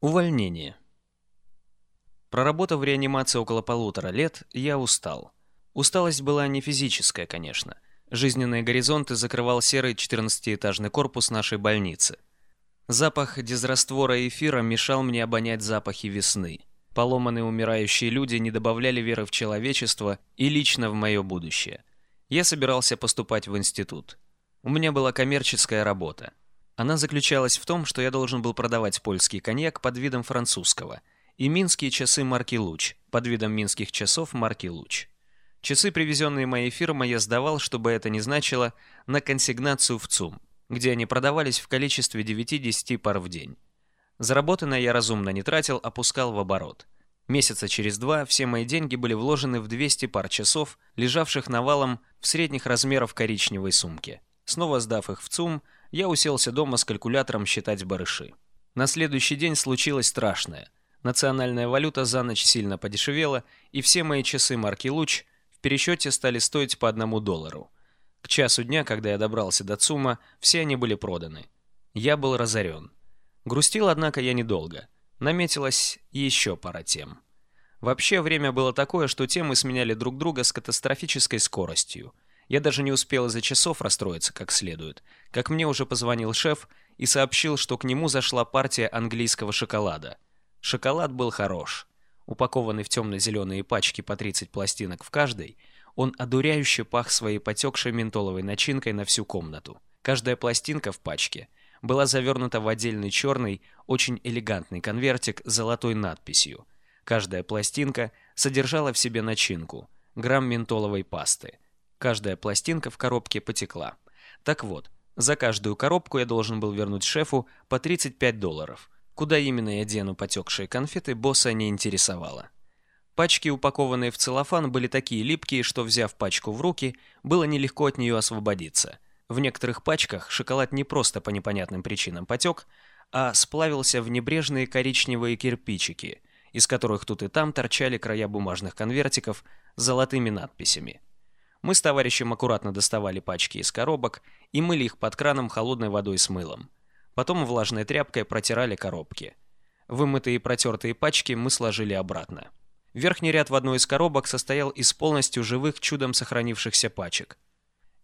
Увольнение. Проработав в реанимации около полутора лет, я устал. Усталость была не физическая, конечно. Жизненные горизонты закрывал серый 14-этажный корпус нашей больницы. Запах дезраствора эфира мешал мне обонять запахи весны. Поломанные умирающие люди не добавляли веры в человечество и лично в мое будущее. Я собирался поступать в институт. У меня была коммерческая работа. Она заключалась в том, что я должен был продавать польский коньяк под видом французского и минские часы марки «Луч» под видом минских часов марки «Луч». Часы, привезенные моей фирмой, я сдавал, чтобы это не значило, на консигнацию в ЦУМ, где они продавались в количестве 9-10 пар в день. Заработанное я разумно не тратил, опускал в оборот. Месяца через два все мои деньги были вложены в 200 пар часов, лежавших навалом в средних размеров коричневой сумке. Снова сдав их в ЦУМ, я уселся дома с калькулятором считать барыши. На следующий день случилось страшное. Национальная валюта за ночь сильно подешевела, и все мои часы марки «Луч» в пересчете стали стоить по одному доллару. К часу дня, когда я добрался до ЦУМа, все они были проданы. Я был разорен. Грустил, однако, я недолго. Наметилась еще пара тем. Вообще, время было такое, что темы сменяли друг друга с катастрофической скоростью – я даже не успел из-за часов расстроиться как следует, как мне уже позвонил шеф и сообщил, что к нему зашла партия английского шоколада. Шоколад был хорош. Упакованный в темно-зеленые пачки по 30 пластинок в каждой, он одуряюще пах своей потекшей ментоловой начинкой на всю комнату. Каждая пластинка в пачке была завернута в отдельный черный, очень элегантный конвертик с золотой надписью. Каждая пластинка содержала в себе начинку – грамм ментоловой пасты – Каждая пластинка в коробке потекла. Так вот, за каждую коробку я должен был вернуть шефу по 35 долларов. Куда именно я дену потекшие конфеты, босса не интересовало. Пачки, упакованные в целлофан, были такие липкие, что, взяв пачку в руки, было нелегко от нее освободиться. В некоторых пачках шоколад не просто по непонятным причинам потек, а сплавился в небрежные коричневые кирпичики, из которых тут и там торчали края бумажных конвертиков с золотыми надписями. Мы с товарищем аккуратно доставали пачки из коробок и мыли их под краном холодной водой с мылом. Потом влажной тряпкой протирали коробки. Вымытые и протертые пачки мы сложили обратно. Верхний ряд в одной из коробок состоял из полностью живых чудом сохранившихся пачек.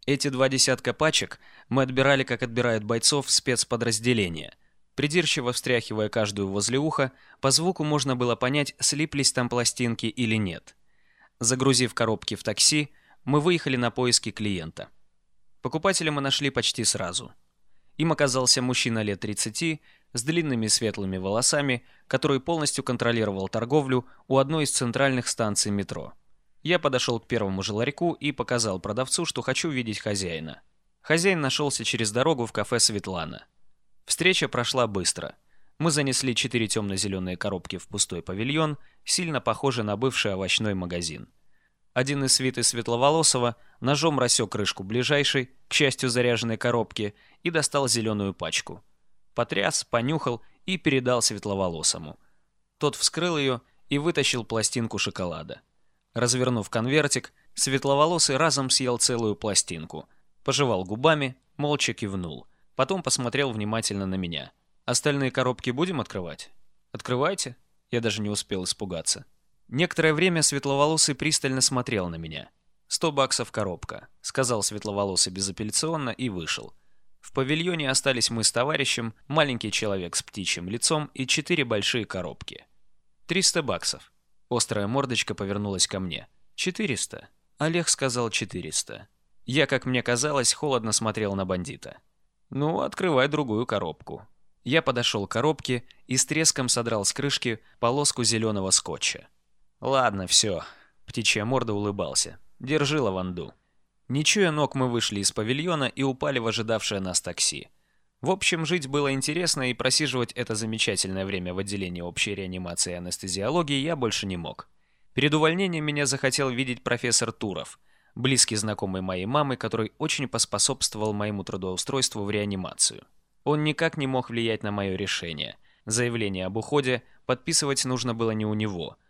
Эти два десятка пачек мы отбирали, как отбирают бойцов спецподразделения. Придирчиво встряхивая каждую возле уха, по звуку можно было понять, слиплись там пластинки или нет. Загрузив коробки в такси, мы выехали на поиски клиента. Покупателя мы нашли почти сразу. Им оказался мужчина лет 30 с длинными светлыми волосами, который полностью контролировал торговлю у одной из центральных станций метро. Я подошел к первому же и показал продавцу, что хочу видеть хозяина. Хозяин нашелся через дорогу в кафе «Светлана». Встреча прошла быстро. Мы занесли четыре темно-зеленые коробки в пустой павильон, сильно похожий на бывший овощной магазин. Один из свиты Светловолосова ножом рассек крышку ближайшей, к счастью заряженной коробки, и достал зеленую пачку. Потряс, понюхал и передал Светловолосому. Тот вскрыл ее и вытащил пластинку шоколада. Развернув конвертик, Светловолосый разом съел целую пластинку. Пожевал губами, молча кивнул. Потом посмотрел внимательно на меня. «Остальные коробки будем открывать?» «Открывайте». Я даже не успел испугаться. Некоторое время Светловолосый пристально смотрел на меня. «Сто баксов коробка», — сказал Светловолосый безапелляционно и вышел. В павильоне остались мы с товарищем, маленький человек с птичьим лицом и четыре большие коробки. «Триста баксов». Острая мордочка повернулась ко мне. «Четыреста». Олег сказал четыреста. Я, как мне казалось, холодно смотрел на бандита. «Ну, открывай другую коробку». Я подошел к коробке и с треском содрал с крышки полоску зеленого скотча. «Ладно, все». Птичья морда улыбался. «Держи лаванду». Не чуя ног, мы вышли из павильона и упали в ожидавшее нас такси. В общем, жить было интересно, и просиживать это замечательное время в отделении общей реанимации и анестезиологии я больше не мог. Перед увольнением меня захотел видеть профессор Туров, близкий знакомый моей мамы, который очень поспособствовал моему трудоустройству в реанимацию. Он никак не мог влиять на мое решение. Заявление об уходе подписывать нужно было не у него –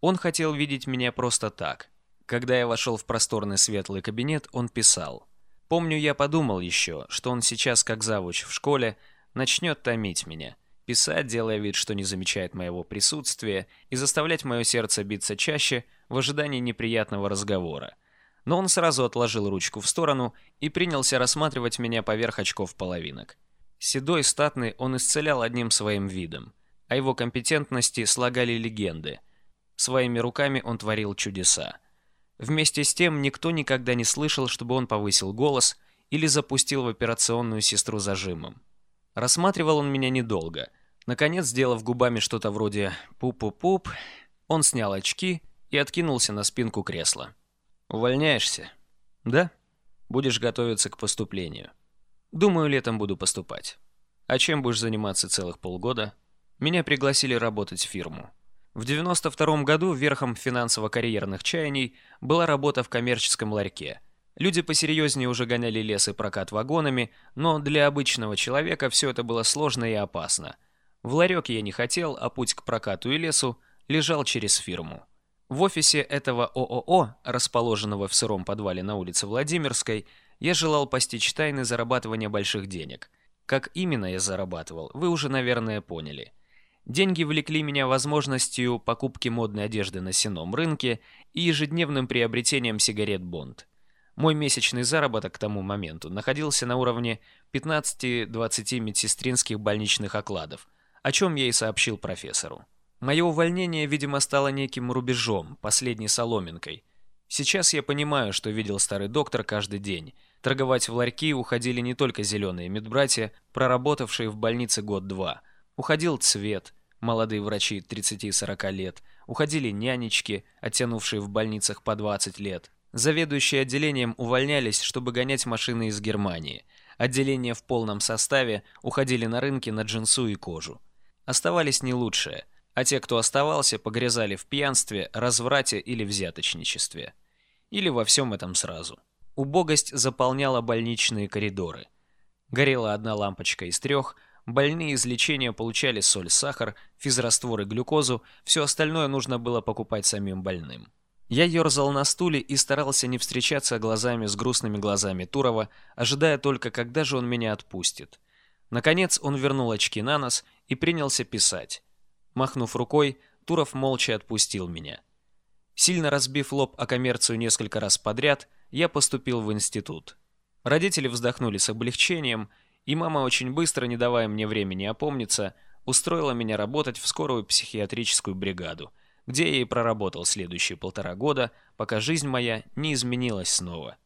он хотел видеть меня просто так. Когда я вошел в просторный светлый кабинет, он писал. Помню, я подумал еще, что он сейчас, как завуч в школе, начнет томить меня. писать, делая вид, что не замечает моего присутствия, и заставлять мое сердце биться чаще в ожидании неприятного разговора. Но он сразу отложил ручку в сторону и принялся рассматривать меня поверх очков половинок. Седой, статный, он исцелял одним своим видом. О его компетентности слагали легенды. Своими руками он творил чудеса. Вместе с тем никто никогда не слышал, чтобы он повысил голос или запустил в операционную сестру зажимом. Рассматривал он меня недолго. Наконец, сделав губами что-то вроде «пуп-пуп-пуп», он снял очки и откинулся на спинку кресла. «Увольняешься?» «Да. Будешь готовиться к поступлению». «Думаю, летом буду поступать». «А чем будешь заниматься целых полгода?» «Меня пригласили работать в фирму». В 92 году верхом финансово-карьерных чаяний была работа в коммерческом ларьке. Люди посерьезнее уже гоняли лес и прокат вагонами, но для обычного человека все это было сложно и опасно. В ларек я не хотел, а путь к прокату и лесу лежал через фирму. В офисе этого ООО, расположенного в сыром подвале на улице Владимирской, я желал постичь тайны зарабатывания больших денег. Как именно я зарабатывал, вы уже, наверное, поняли – Деньги влекли меня возможностью покупки модной одежды на сеном рынке и ежедневным приобретением сигарет Бонд. Мой месячный заработок к тому моменту находился на уровне 15-20 медсестринских больничных окладов, о чем я и сообщил профессору. Мое увольнение, видимо, стало неким рубежом, последней соломинкой. Сейчас я понимаю, что видел старый доктор каждый день. Торговать в ларьки уходили не только зеленые медбратья, проработавшие в больнице год-два – Уходил цвет, молодые врачи 30-40 лет, уходили нянечки, оттянувшие в больницах по 20 лет. Заведующие отделением увольнялись, чтобы гонять машины из Германии. Отделения в полном составе уходили на рынки на джинсу и кожу. Оставались не лучшие, а те, кто оставался, погрязали в пьянстве, разврате или взяточничестве. Или во всем этом сразу. Убогость заполняла больничные коридоры. Горела одна лампочка из трех – Больные из лечения получали соль, сахар, физраствор и глюкозу, все остальное нужно было покупать самим больным. Я ерзал на стуле и старался не встречаться глазами с грустными глазами Турова, ожидая только, когда же он меня отпустит. Наконец он вернул очки на нос и принялся писать. Махнув рукой, Туров молча отпустил меня. Сильно разбив лоб о коммерцию несколько раз подряд, я поступил в институт. Родители вздохнули с облегчением и мама очень быстро, не давая мне времени опомниться, устроила меня работать в скорую психиатрическую бригаду, где я и проработал следующие полтора года, пока жизнь моя не изменилась снова.